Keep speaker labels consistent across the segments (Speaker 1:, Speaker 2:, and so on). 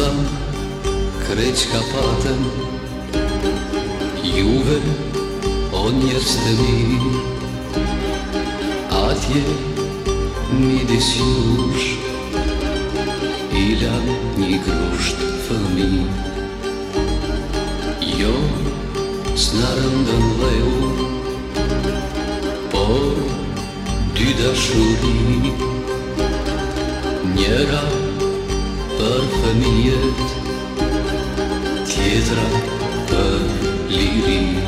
Speaker 1: Zaza, kreq ka paten, juve o njërës të mi, atje një disjush, ila një grusht fëmi. Jo, së në rëndën dhe u, por dy dashurin, njëra përgjë, Parfümiyet Tjetra për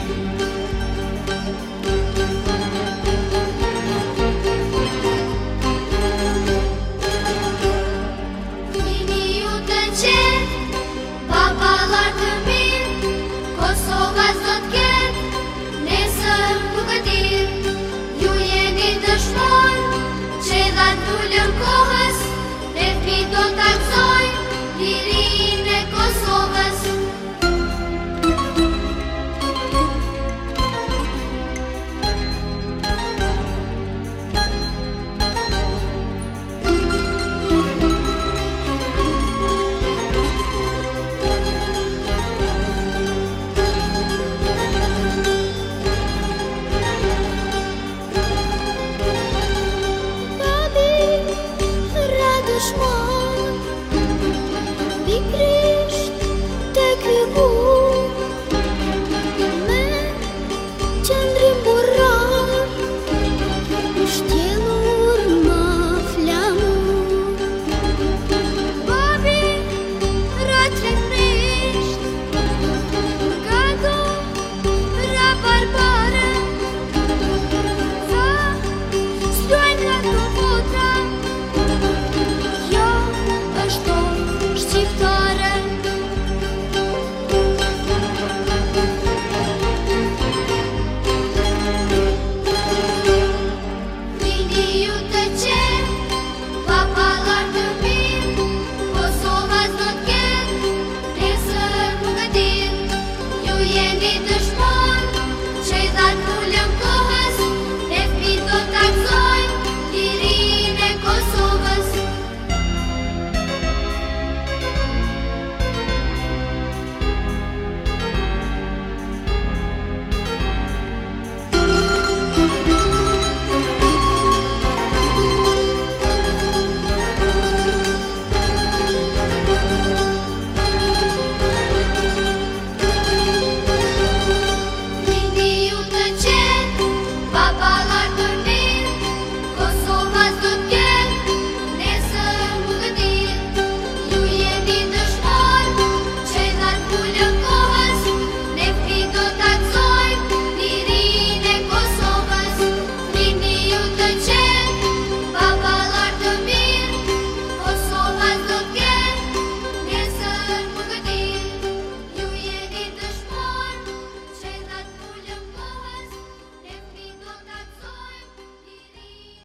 Speaker 2: I'm not going.